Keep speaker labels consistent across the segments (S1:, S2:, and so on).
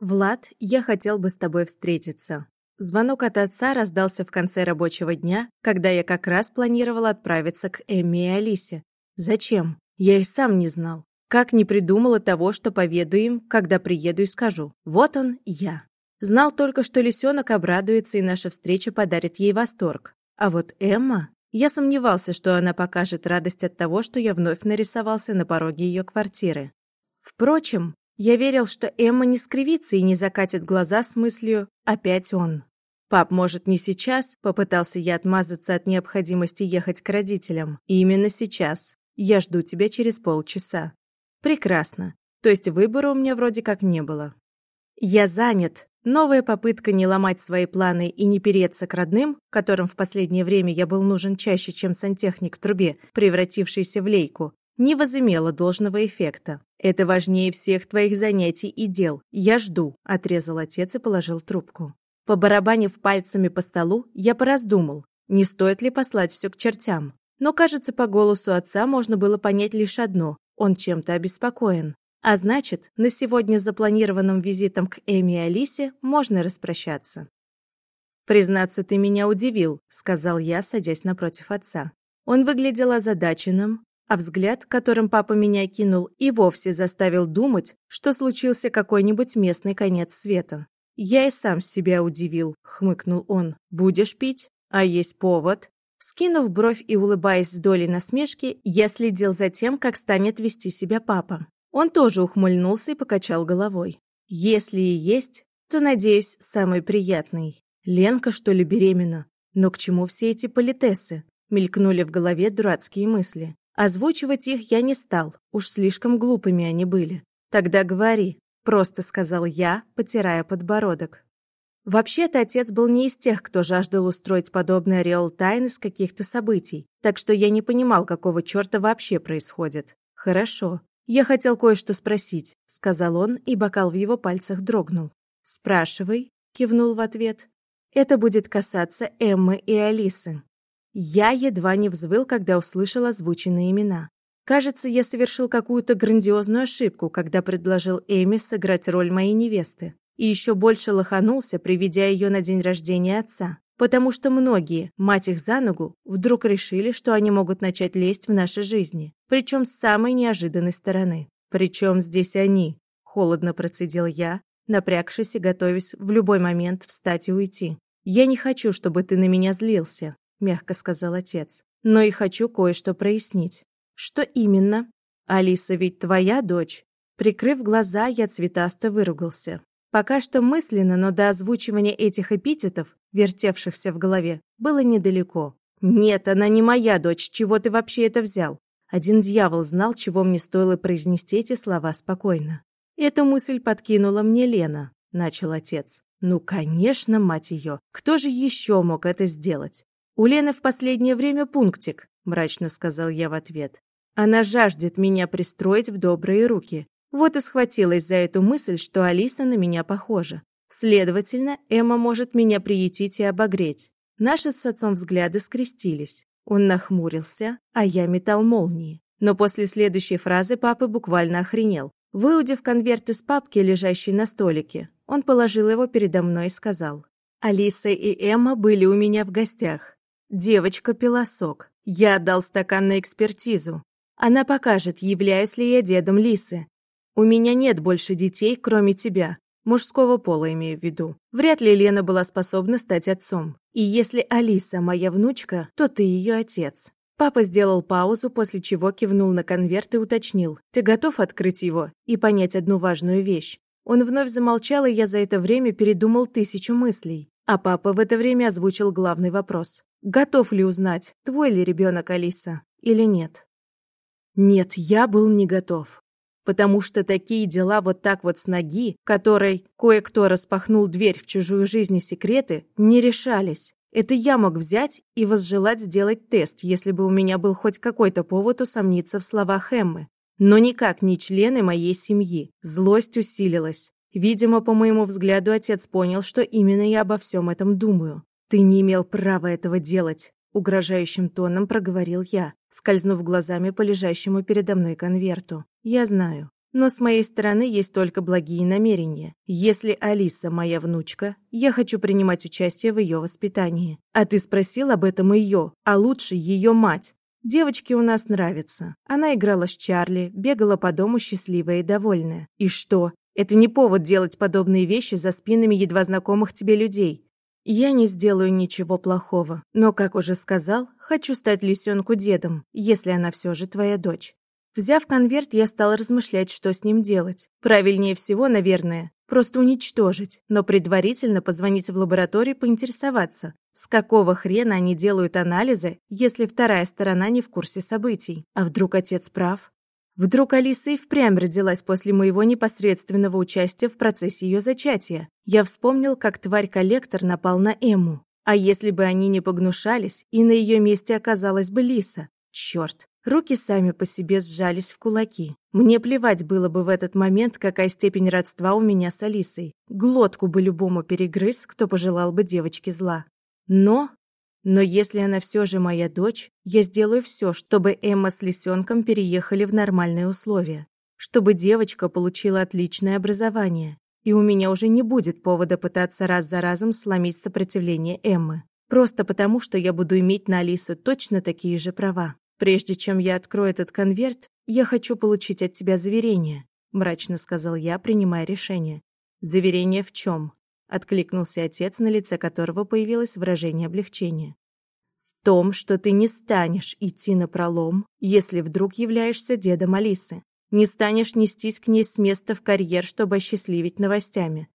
S1: «Влад, я хотел бы с тобой встретиться». Звонок от отца раздался в конце рабочего дня, когда я как раз планировала отправиться к Эмме и Алисе. Зачем? Я и сам не знал. Как не придумала того, что поведу им, когда приеду и скажу. Вот он, я. Знал только, что лисенок обрадуется, и наша встреча подарит ей восторг. А вот Эмма... Я сомневался, что она покажет радость от того, что я вновь нарисовался на пороге ее квартиры. Впрочем, я верил, что Эмма не скривится и не закатит глаза с мыслью «опять он». «Пап, может, не сейчас?» – попытался я отмазаться от необходимости ехать к родителям. И именно сейчас. Я жду тебя через полчаса. Прекрасно. То есть выбора у меня вроде как не было. Я занят. Новая попытка не ломать свои планы и не переться к родным, которым в последнее время я был нужен чаще, чем сантехник в трубе, превратившийся в лейку, не возымела должного эффекта. «Это важнее всех твоих занятий и дел. Я жду», – отрезал отец и положил трубку. Побарабанив пальцами по столу, я пораздумал, не стоит ли послать все к чертям. Но, кажется, по голосу отца можно было понять лишь одно он чем-то обеспокоен. А значит, на сегодня запланированным визитом к Эми и Алисе можно распрощаться. «Признаться, ты меня удивил», — сказал я, садясь напротив отца. Он выглядел озадаченным, а взгляд, которым папа меня кинул, и вовсе заставил думать, что случился какой-нибудь местный конец света. «Я и сам себя удивил», — хмыкнул он. «Будешь пить? А есть повод?» Скинув бровь и улыбаясь с долей насмешки, я следил за тем, как станет вести себя папа. Он тоже ухмыльнулся и покачал головой. Если и есть, то, надеюсь, самый приятный. Ленка, что ли, беременна? Но к чему все эти политессы? Мелькнули в голове дурацкие мысли. Озвучивать их я не стал, уж слишком глупыми они были. «Тогда говори», — просто сказал я, потирая подбородок. Вообще-то отец был не из тех, кто жаждал устроить подобный ореол тайны с каких-то событий, так что я не понимал, какого черта вообще происходит. «Хорошо. Я хотел кое-что спросить», — сказал он, и бокал в его пальцах дрогнул. «Спрашивай», — кивнул в ответ. «Это будет касаться Эммы и Алисы». Я едва не взвыл, когда услышал озвученные имена. Кажется, я совершил какую-то грандиозную ошибку, когда предложил Эми сыграть роль моей невесты и еще больше лоханулся, приведя ее на день рождения отца. Потому что многие, мать их за ногу, вдруг решили, что они могут начать лезть в наши жизни, причем с самой неожиданной стороны. «Причем здесь они?» – холодно процедил я, напрягшись и готовясь в любой момент встать и уйти. «Я не хочу, чтобы ты на меня злился», – мягко сказал отец. «Но и хочу кое-что прояснить». «Что именно?» «Алиса ведь твоя дочь?» Прикрыв глаза, я цветасто выругался. Пока что мысленно, но до озвучивания этих эпитетов, вертевшихся в голове, было недалеко. «Нет, она не моя дочь, чего ты вообще это взял?» Один дьявол знал, чего мне стоило произнести эти слова спокойно. «Эту мысль подкинула мне Лена», — начал отец. «Ну, конечно, мать ее. Кто же еще мог это сделать?» «У Лены в последнее время пунктик», — мрачно сказал я в ответ. «Она жаждет меня пристроить в добрые руки. Вот и схватилась за эту мысль, что Алиса на меня похожа. Следовательно, Эмма может меня приютить и обогреть. Наши с отцом взгляды скрестились. Он нахмурился, а я метал молнии. Но после следующей фразы папа буквально охренел. Выудив конверт из папки, лежащей на столике, он положил его передо мной и сказал. «Алиса и Эмма были у меня в гостях. Девочка пила сок. Я отдал стакан на экспертизу. Она покажет, являюсь ли я дедом Лисы. У меня нет больше детей, кроме тебя. Мужского пола имею в виду. Вряд ли Лена была способна стать отцом. И если Алиса моя внучка, то ты ее отец. Папа сделал паузу, после чего кивнул на конверт и уточнил. «Ты готов открыть его и понять одну важную вещь?» Он вновь замолчал, и я за это время передумал тысячу мыслей. А папа в это время озвучил главный вопрос. «Готов ли узнать, твой ли ребенок Алиса или нет?» Нет, я был не готов потому что такие дела вот так вот с ноги, которой кое-кто распахнул дверь в чужую жизнь и секреты, не решались. Это я мог взять и возжелать сделать тест, если бы у меня был хоть какой-то повод усомниться в словах Эммы. Но никак не члены моей семьи. Злость усилилась. Видимо, по моему взгляду, отец понял, что именно я обо всем этом думаю. «Ты не имел права этого делать», — угрожающим тоном проговорил я, скользнув глазами по лежащему передо мной конверту. «Я знаю. Но с моей стороны есть только благие намерения. Если Алиса моя внучка, я хочу принимать участие в ее воспитании. А ты спросил об этом ее, а лучше ее мать. Девочке у нас нравится. Она играла с Чарли, бегала по дому счастливая и довольная. И что? Это не повод делать подобные вещи за спинами едва знакомых тебе людей. Я не сделаю ничего плохого, но, как уже сказал, хочу стать лисенку дедом, если она все же твоя дочь. Взяв конверт, я стал размышлять, что с ним делать. Правильнее всего, наверное, просто уничтожить, но предварительно позвонить в лабораторию поинтересоваться, с какого хрена они делают анализы, если вторая сторона не в курсе событий? А вдруг отец прав? Вдруг Алиса и впрямь родилась после моего непосредственного участия в процессе ее зачатия? Я вспомнил, как тварь-коллектор напал на Эму. А если бы они не погнушались, и на ее месте оказалась бы Лиса? Черт, руки сами по себе сжались в кулаки. Мне плевать было бы в этот момент, какая степень родства у меня с Алисой. Глотку бы любому перегрыз, кто пожелал бы девочке зла. Но... Но если она все же моя дочь, я сделаю все, чтобы Эмма с лисенком переехали в нормальные условия. Чтобы девочка получила отличное образование. И у меня уже не будет повода пытаться раз за разом сломить сопротивление Эммы. Просто потому, что я буду иметь на Алису точно такие же права. Прежде чем я открою этот конверт, я хочу получить от тебя заверение, мрачно сказал я, принимая решение. Заверение в чем? Откликнулся отец, на лице которого появилось выражение облегчения. В том, что ты не станешь идти на пролом, если вдруг являешься дедом Алисы. Не станешь нестись к ней с места в карьер, чтобы осчастливить новостями.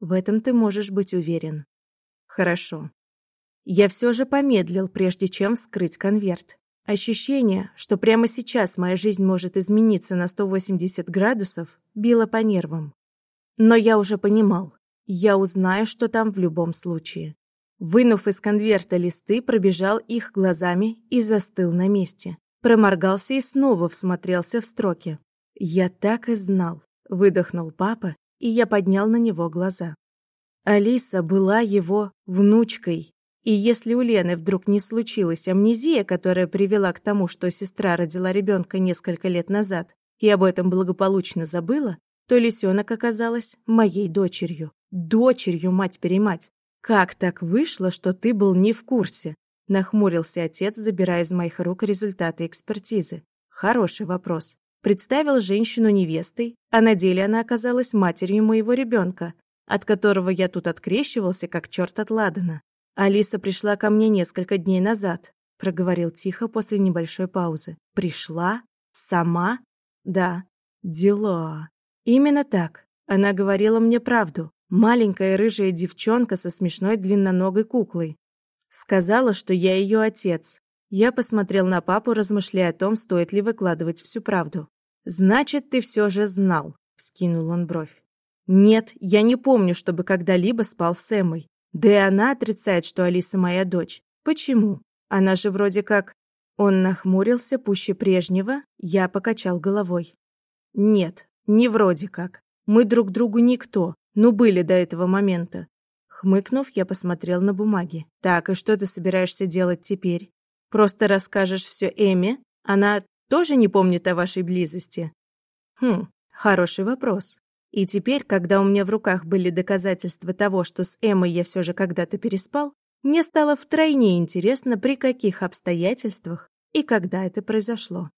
S1: В этом ты можешь быть уверен. Хорошо. Я все же помедлил, прежде чем вскрыть конверт. Ощущение, что прямо сейчас моя жизнь может измениться на 180 градусов, било по нервам. Но я уже понимал, я узнаю, что там в любом случае. Вынув из конверта листы, пробежал их глазами и застыл на месте. Проморгался и снова всмотрелся в строки. «Я так и знал», — выдохнул папа, и я поднял на него глаза. Алиса была его внучкой. И если у Лены вдруг не случилась амнезия, которая привела к тому, что сестра родила ребенка несколько лет назад и об этом благополучно забыла, то лисенок оказалась моей дочерью. Дочерью, мать-перемать. Как так вышло, что ты был не в курсе? Нахмурился отец, забирая из моих рук результаты экспертизы. Хороший вопрос. Представил женщину невестой, а на деле она оказалась матерью моего ребенка, от которого я тут открещивался, как черт от Ладана. Алиса пришла ко мне несколько дней назад, проговорил тихо после небольшой паузы. Пришла? Сама? Да. Дела. Именно так. Она говорила мне правду. Маленькая рыжая девчонка со смешной длинноногой куклой. Сказала, что я ее отец. Я посмотрел на папу, размышляя о том, стоит ли выкладывать всю правду. «Значит, ты все же знал», — вскинул он бровь. «Нет, я не помню, чтобы когда-либо спал с Эммой. Да и она отрицает, что Алиса моя дочь. Почему? Она же вроде как...» Он нахмурился пуще прежнего, я покачал головой. «Нет, не вроде как. Мы друг другу никто. Ну, были до этого момента. Хмыкнув, я посмотрел на бумаги. Так, и что ты собираешься делать теперь? Просто расскажешь все Эми? Она тоже не помнит о вашей близости? Хм, хороший вопрос. И теперь, когда у меня в руках были доказательства того, что с Эмой я все же когда-то переспал, мне стало втройне интересно, при каких обстоятельствах и когда это произошло.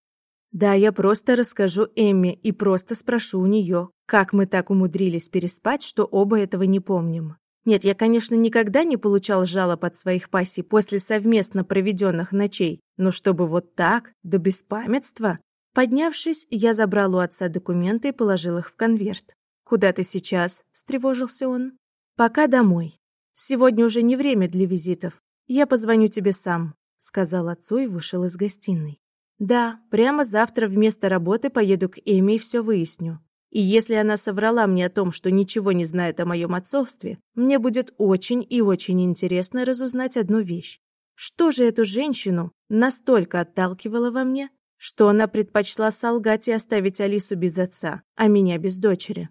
S1: Да, я просто расскажу Эмме и просто спрошу у нее, как мы так умудрились переспать, что оба этого не помним. Нет, я, конечно, никогда не получал жалоб от своих пассий после совместно проведенных ночей, но чтобы вот так, до беспамятства. Поднявшись, я забрал у отца документы и положил их в конверт. «Куда ты сейчас?» – встревожился он. «Пока домой. Сегодня уже не время для визитов. Я позвоню тебе сам», – сказал отцу и вышел из гостиной. Да, прямо завтра вместо работы поеду к Эми и все выясню. И если она соврала мне о том, что ничего не знает о моем отцовстве, мне будет очень и очень интересно разузнать одну вещь. Что же эту женщину настолько отталкивало во мне, что она предпочла солгать и оставить Алису без отца, а меня без дочери?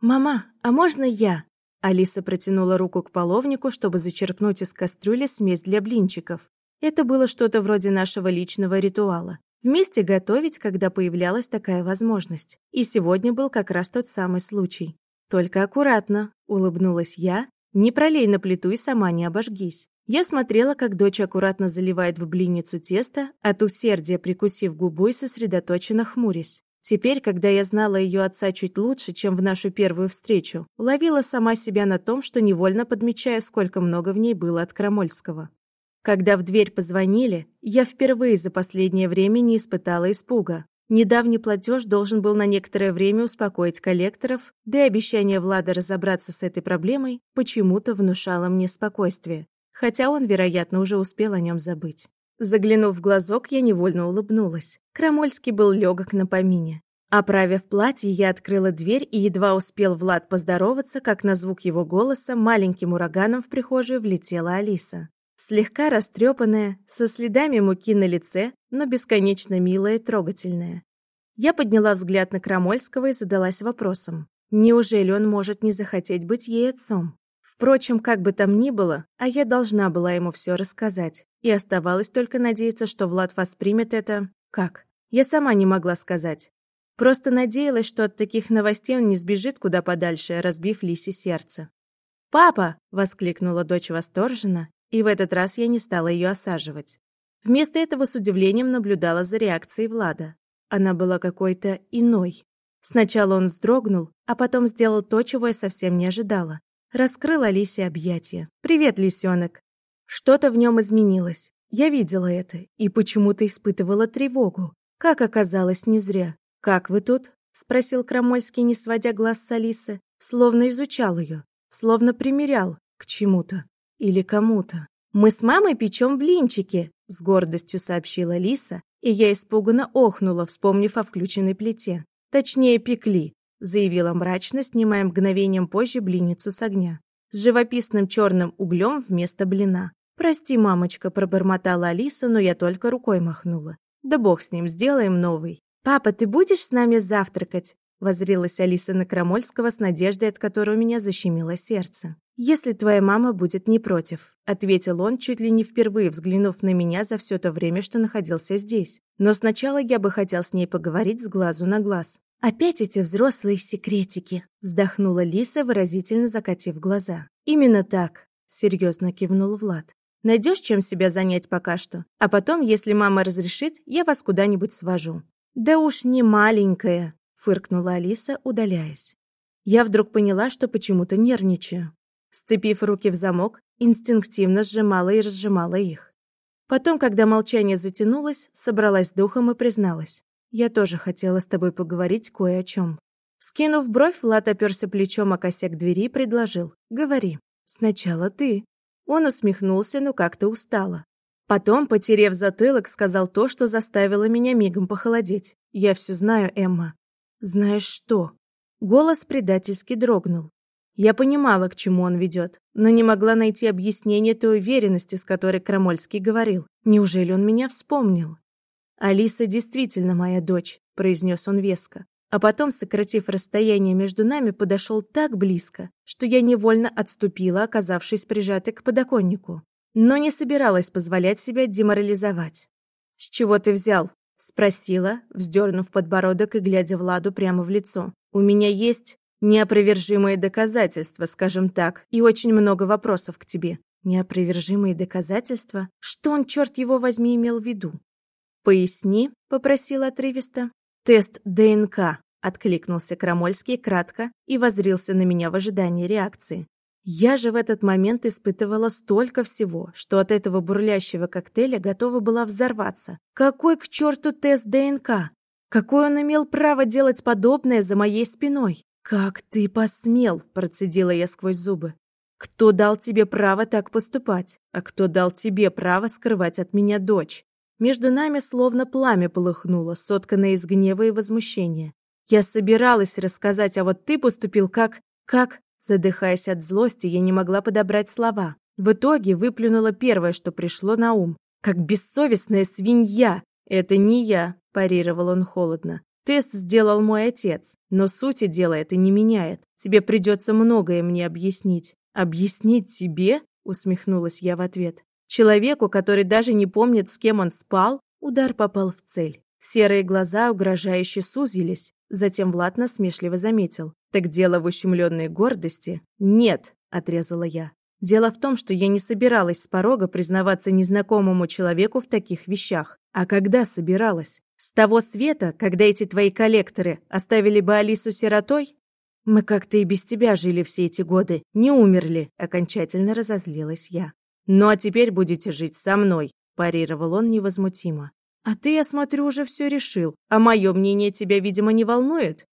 S1: «Мама, а можно я?» Алиса протянула руку к половнику, чтобы зачерпнуть из кастрюли смесь для блинчиков. Это было что-то вроде нашего личного ритуала. Вместе готовить, когда появлялась такая возможность. И сегодня был как раз тот самый случай. «Только аккуратно», — улыбнулась я. «Не пролей на плиту и сама не обожгись». Я смотрела, как дочь аккуратно заливает в блинницу тесто, от усердия прикусив губу и сосредоточенно хмурясь. Теперь, когда я знала ее отца чуть лучше, чем в нашу первую встречу, ловила сама себя на том, что невольно подмечая, сколько много в ней было от Крамольского. Когда в дверь позвонили, я впервые за последнее время не испытала испуга. Недавний платеж должен был на некоторое время успокоить коллекторов, да и обещание Влада разобраться с этой проблемой почему-то внушало мне спокойствие, хотя он, вероятно, уже успел о нем забыть. Заглянув в глазок, я невольно улыбнулась. Крамольский был легок на помине. Оправив платье, я открыла дверь и едва успел Влад поздороваться, как на звук его голоса маленьким ураганом в прихожую влетела Алиса. Слегка растрепанная, со следами муки на лице, но бесконечно милая и трогательная. Я подняла взгляд на Крамольского и задалась вопросом. Неужели он может не захотеть быть ей отцом? Впрочем, как бы там ни было, а я должна была ему все рассказать. И оставалось только надеяться, что Влад воспримет это... Как? Я сама не могла сказать. Просто надеялась, что от таких новостей он не сбежит куда подальше, разбив Лисе сердце. «Папа!» — воскликнула дочь восторженно, и в этот раз я не стала ее осаживать. Вместо этого с удивлением наблюдала за реакцией Влада. Она была какой-то иной. Сначала он вздрогнул, а потом сделал то, чего я совсем не ожидала. Раскрыл Алисе объятия. «Привет, лисенок!» Что-то в нем изменилось. Я видела это и почему-то испытывала тревогу. Как оказалось, не зря. «Как вы тут?» — спросил Крамольский, не сводя глаз с Алисы, словно изучал ее, словно примерял к чему-то. Или кому-то. «Мы с мамой печем блинчики», — с гордостью сообщила Лиса, и я испуганно охнула, вспомнив о включенной плите. «Точнее, пекли», — заявила мрачно, снимая мгновением позже блинницу с огня. С живописным черным углем вместо блина. «Прости, мамочка», — пробормотала Алиса, но я только рукой махнула. «Да бог с ним, сделаем новый». «Папа, ты будешь с нами завтракать?» Возрилась Алиса на Крамольского с надеждой, от которой у меня защемило сердце. «Если твоя мама будет не против», — ответил он, чуть ли не впервые взглянув на меня за все то время, что находился здесь. «Но сначала я бы хотел с ней поговорить с глазу на глаз». «Опять эти взрослые секретики», — вздохнула Лиса, выразительно закатив глаза. «Именно так», — серьезно кивнул Влад. «Найдешь, чем себя занять пока что? А потом, если мама разрешит, я вас куда-нибудь свожу». «Да уж не маленькая», — фыркнула Алиса, удаляясь. Я вдруг поняла, что почему-то нервничаю. Сцепив руки в замок, инстинктивно сжимала и разжимала их. Потом, когда молчание затянулось, собралась духом и призналась. «Я тоже хотела с тобой поговорить кое о чем». Скинув бровь, Влад оперся плечом о косяк двери и предложил. «Говори. Сначала ты». Он усмехнулся, но как-то устало. Потом, потерев затылок, сказал то, что заставило меня мигом похолодеть. «Я все знаю, Эмма». «Знаешь что?» Голос предательски дрогнул. Я понимала, к чему он ведет, но не могла найти объяснение той уверенности, с которой Крамольский говорил. Неужели он меня вспомнил? «Алиса действительно моя дочь», — произнес он веско. А потом, сократив расстояние между нами, подошел так близко, что я невольно отступила, оказавшись прижатой к подоконнику. Но не собиралась позволять себя деморализовать. «С чего ты взял?» — спросила, вздернув подбородок и глядя Владу прямо в лицо. «У меня есть Неопровержимые доказательства, скажем так, и очень много вопросов к тебе. Неопровержимые доказательства? Что он, черт его возьми, имел в виду? «Поясни», — попросила отрывисто. «Тест ДНК», — откликнулся Крамольский кратко и возрился на меня в ожидании реакции. Я же в этот момент испытывала столько всего, что от этого бурлящего коктейля готова была взорваться. Какой к черту тест ДНК? Какое он имел право делать подобное за моей спиной? «Как ты посмел?» – процедила я сквозь зубы. «Кто дал тебе право так поступать? А кто дал тебе право скрывать от меня дочь?» Между нами словно пламя полыхнуло, сотканное из гнева и возмущения. Я собиралась рассказать, а вот ты поступил как... как... Задыхаясь от злости, я не могла подобрать слова. В итоге выплюнула первое, что пришло на ум. «Как бессовестная свинья!» «Это не я», – парировал он холодно. Тест сделал мой отец, но сути дела это не меняет. Тебе придется многое мне объяснить. Объяснить тебе? Усмехнулась я в ответ. Человеку, который даже не помнит, с кем он спал, удар попал в цель. Серые глаза угрожающе сузились. Затем Влад насмешливо заметил. «Так дело в ущемленной гордости?» «Нет», — отрезала я. «Дело в том, что я не собиралась с порога признаваться незнакомому человеку в таких вещах. А когда собиралась? С того света, когда эти твои коллекторы оставили бы Алису сиротой? Мы как-то и без тебя жили все эти годы, не умерли», — окончательно разозлилась я. «Ну а теперь будете жить со мной», – парировал он невозмутимо. «А ты, я смотрю, уже все решил, а мое мнение тебя, видимо, не волнует?»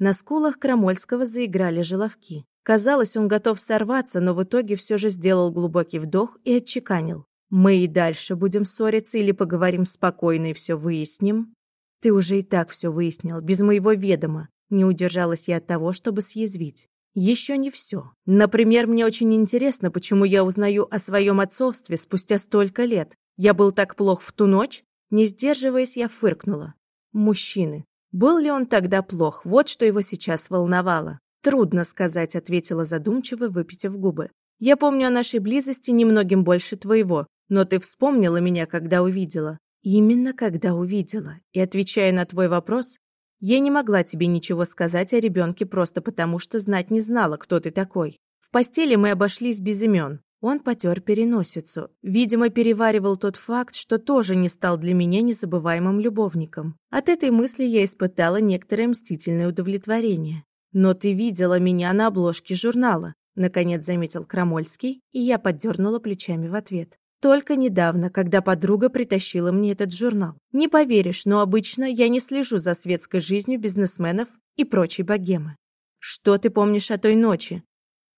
S1: На скулах Крамольского заиграли желовки. Казалось, он готов сорваться, но в итоге все же сделал глубокий вдох и отчеканил. «Мы и дальше будем ссориться или поговорим спокойно и все выясним?» «Ты уже и так все выяснил, без моего ведома». Не удержалась я от того, чтобы съязвить. Еще не все. Например, мне очень интересно, почему я узнаю о своем отцовстве спустя столько лет. Я был так плох в ту ночь? Не сдерживаясь, я фыркнула. Мужчины. Был ли он тогда плох? Вот что его сейчас волновало. Трудно сказать, ответила задумчиво, выпитив губы. Я помню о нашей близости немногим больше твоего, но ты вспомнила меня, когда увидела. Именно когда увидела. И отвечая на твой вопрос, я не могла тебе ничего сказать о ребенке просто потому, что знать не знала, кто ты такой. В постели мы обошлись без имен. Он потер переносицу. Видимо, переваривал тот факт, что тоже не стал для меня незабываемым любовником. От этой мысли я испытала некоторое мстительное удовлетворение. «Но ты видела меня на обложке журнала», — наконец заметил Крамольский, и я поддернула плечами в ответ. Только недавно, когда подруга притащила мне этот журнал. Не поверишь, но обычно я не слежу за светской жизнью бизнесменов и прочей богемы. Что ты помнишь о той ночи?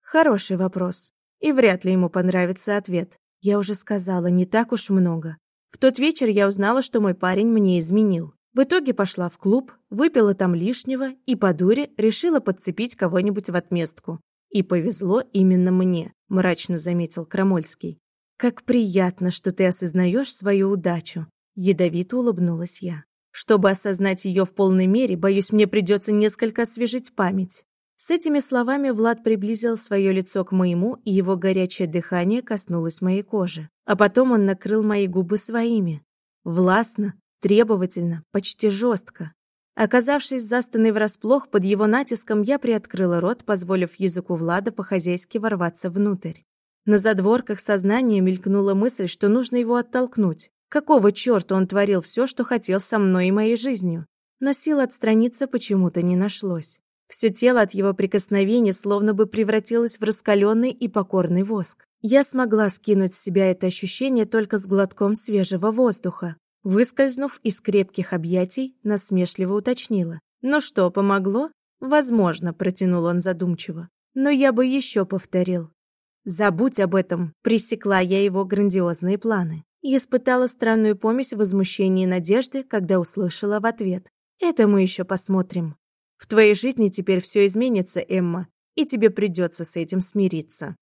S1: Хороший вопрос. И вряд ли ему понравится ответ. Я уже сказала, не так уж много. В тот вечер я узнала, что мой парень мне изменил. В итоге пошла в клуб, выпила там лишнего и по дуре решила подцепить кого-нибудь в отместку. И повезло именно мне, мрачно заметил Крамольский. «Как приятно, что ты осознаешь свою удачу», — ядовито улыбнулась я. «Чтобы осознать ее в полной мере, боюсь, мне придется несколько освежить память». С этими словами Влад приблизил свое лицо к моему, и его горячее дыхание коснулось моей кожи. А потом он накрыл мои губы своими. Властно, требовательно, почти жестко. Оказавшись застанной врасплох под его натиском, я приоткрыла рот, позволив языку Влада по-хозяйски ворваться внутрь. На задворках сознания мелькнула мысль, что нужно его оттолкнуть. Какого черта он творил все, что хотел со мной и моей жизнью? Но сил отстраниться почему-то не нашлось. Все тело от его прикосновения словно бы превратилось в раскаленный и покорный воск. Я смогла скинуть с себя это ощущение только с глотком свежего воздуха. Выскользнув из крепких объятий, насмешливо уточнила. «Ну что, помогло?» «Возможно», — протянул он задумчиво. «Но я бы еще повторил. Забудь об этом, пресекла я его грандиозные планы. И испытала странную помесь возмущения и надежды, когда услышала в ответ. Это мы еще посмотрим. В твоей жизни теперь все изменится, Эмма, и тебе придется с этим смириться.